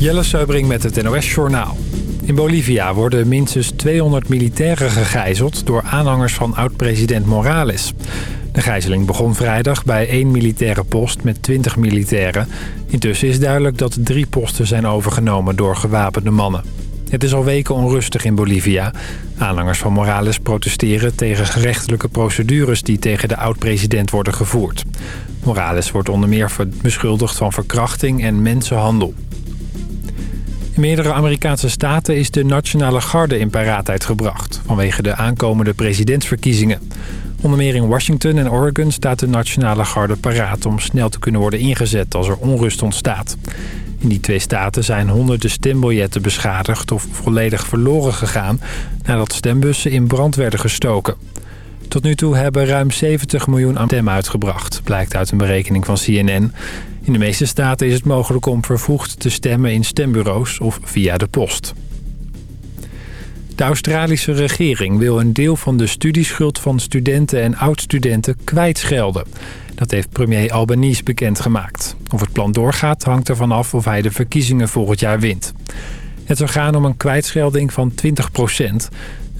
Jelle Seubring met het NOS Journaal. In Bolivia worden minstens 200 militairen gegijzeld... door aanhangers van oud-president Morales. De gijzeling begon vrijdag bij één militaire post met 20 militairen. Intussen is duidelijk dat drie posten zijn overgenomen door gewapende mannen. Het is al weken onrustig in Bolivia. Aanhangers van Morales protesteren tegen gerechtelijke procedures... die tegen de oud-president worden gevoerd. Morales wordt onder meer beschuldigd van verkrachting en mensenhandel. Meerdere Amerikaanse staten is de Nationale Garde in paraatheid gebracht... vanwege de aankomende presidentsverkiezingen. Onder meer in Washington en Oregon staat de Nationale Garde paraat... om snel te kunnen worden ingezet als er onrust ontstaat. In die twee staten zijn honderden stembiljetten beschadigd of volledig verloren gegaan... nadat stembussen in brand werden gestoken. Tot nu toe hebben ruim 70 miljoen stemmen uitgebracht, blijkt uit een berekening van CNN. In de meeste staten is het mogelijk om vervoegd te stemmen in stembureaus of via de post. De Australische regering wil een deel van de studieschuld van studenten en oud-studenten kwijtschelden. Dat heeft premier Albanese bekendgemaakt. Of het plan doorgaat hangt ervan af of hij de verkiezingen volgend jaar wint. Het zou gaan om een kwijtschelding van 20 procent.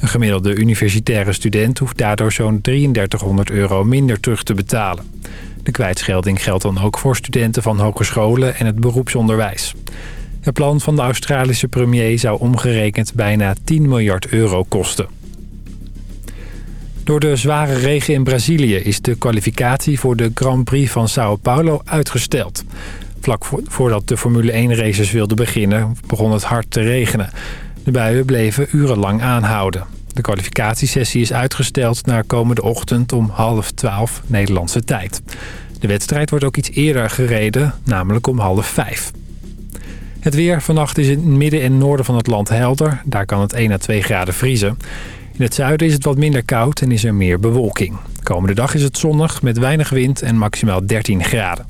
Een gemiddelde universitaire student hoeft daardoor zo'n 3300 euro minder terug te betalen. De kwijtschelding geldt dan ook voor studenten van hogescholen en het beroepsonderwijs. Het plan van de Australische premier zou omgerekend bijna 10 miljard euro kosten. Door de zware regen in Brazilië is de kwalificatie voor de Grand Prix van Sao Paulo uitgesteld. Vlak voordat de Formule 1 races wilden beginnen begon het hard te regenen. De buien bleven urenlang aanhouden. De kwalificatiesessie is uitgesteld naar komende ochtend om half twaalf Nederlandse tijd. De wedstrijd wordt ook iets eerder gereden, namelijk om half vijf. Het weer vannacht is in het midden en noorden van het land helder. Daar kan het 1 à 2 graden vriezen. In het zuiden is het wat minder koud en is er meer bewolking. Komende dag is het zonnig met weinig wind en maximaal 13 graden.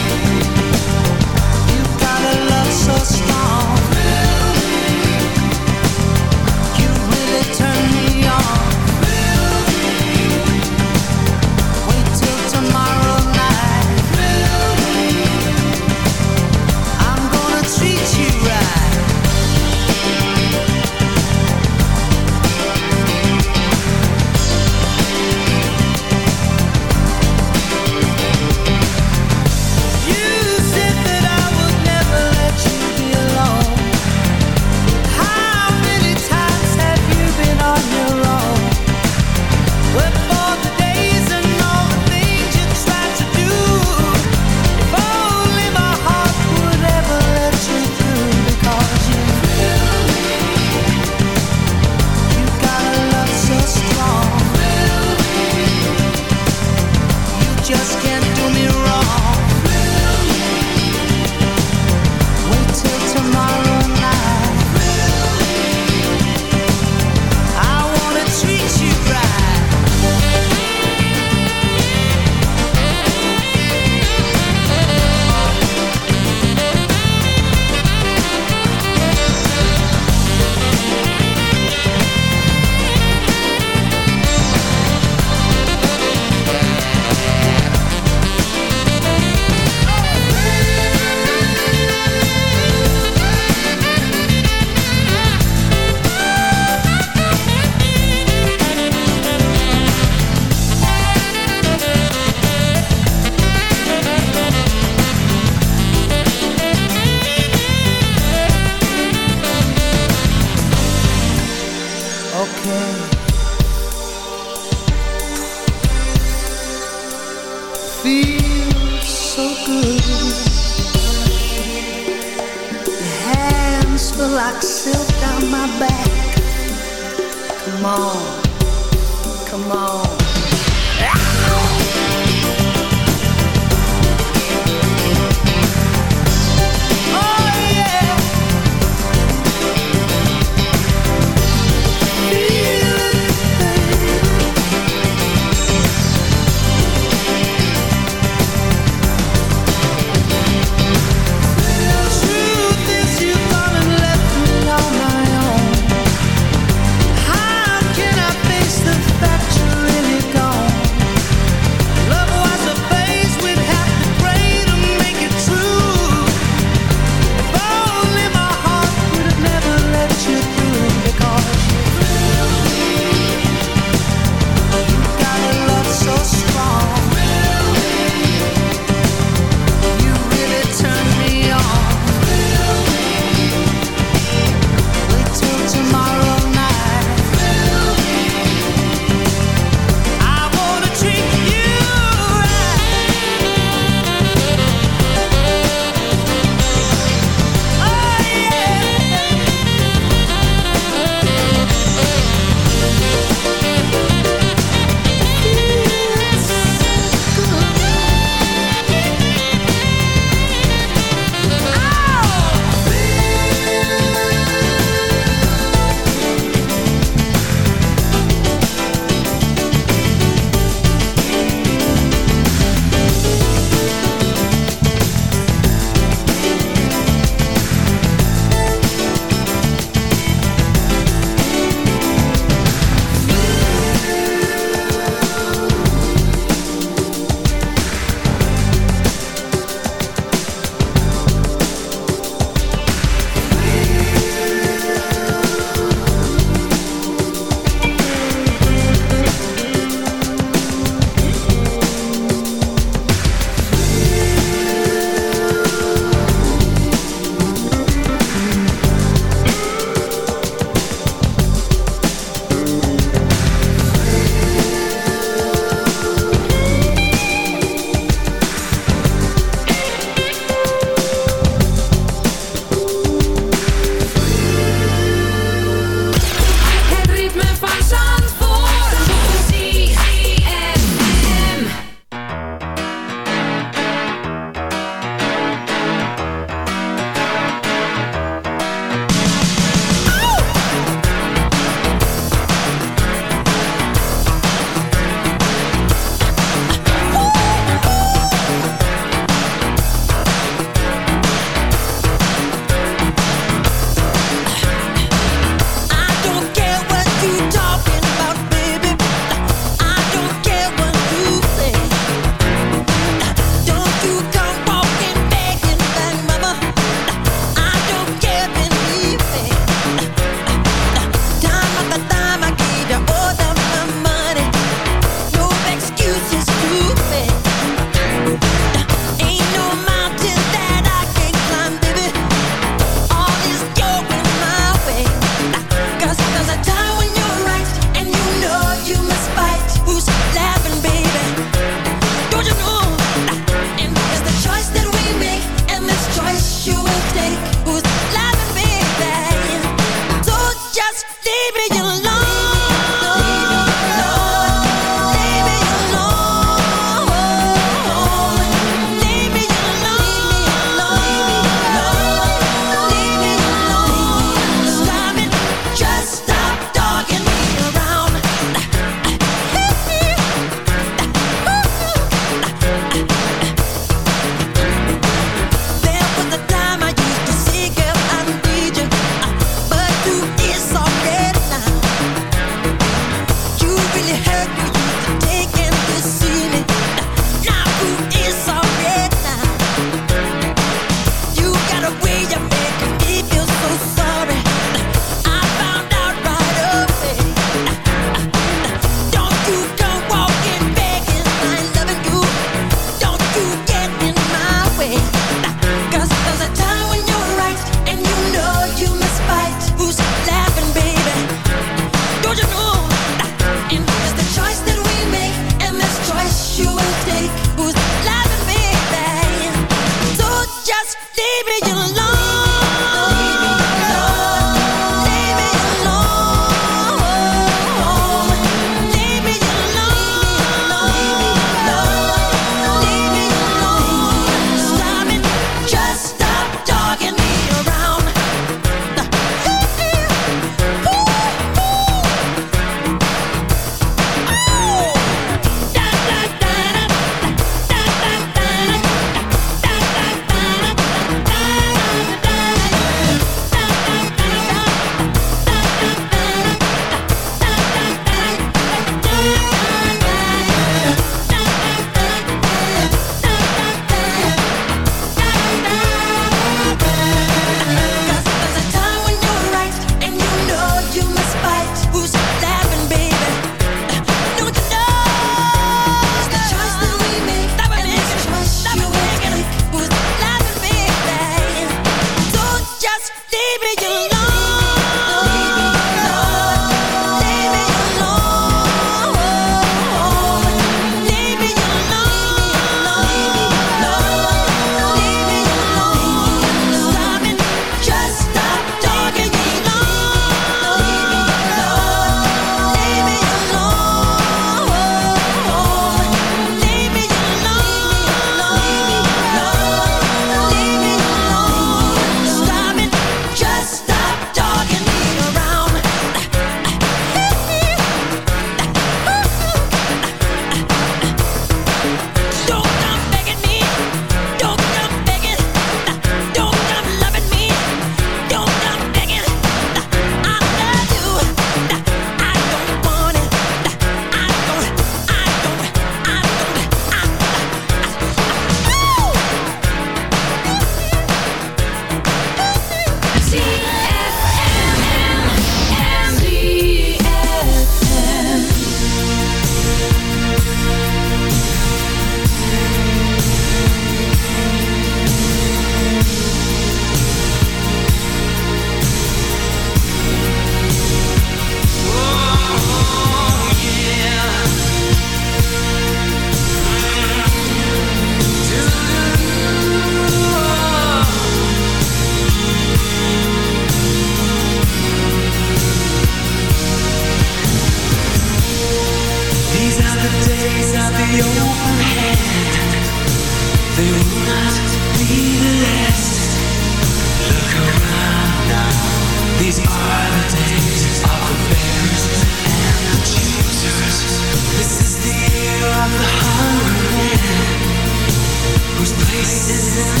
is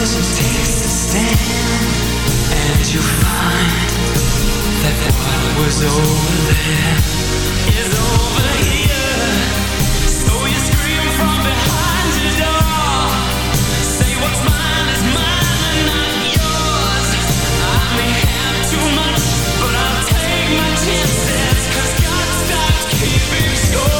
illusion takes a stand And you find that what was over there. Is over here. So you scream from behind your door. Say what's mine is mine and not yours. I may have too much But I'll take my God stops keeping score.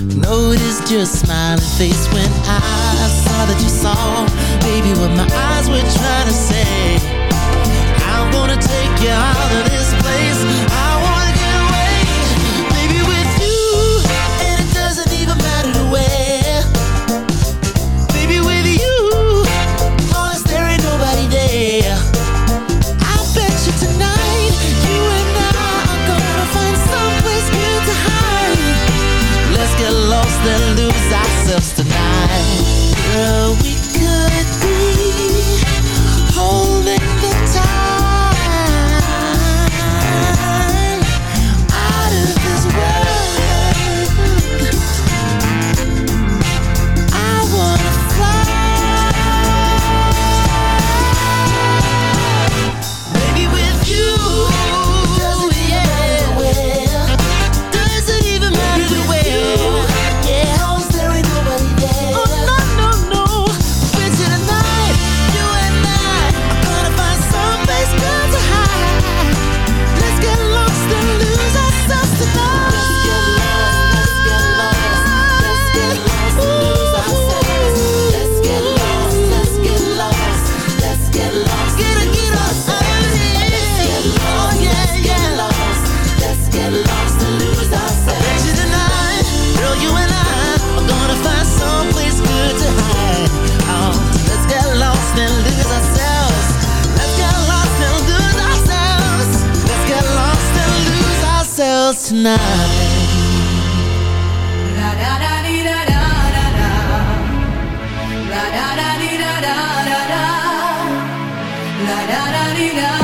Noticed your smiling face when I saw that you saw. Baby, what my eyes were trying to say. I'm gonna take you out of this La da da dee da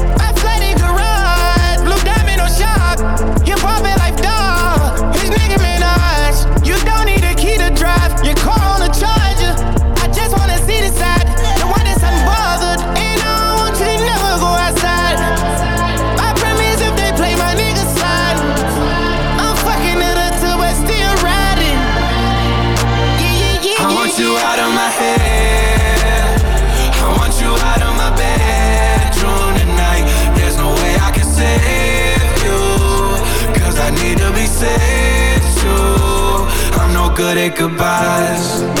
make goodbyes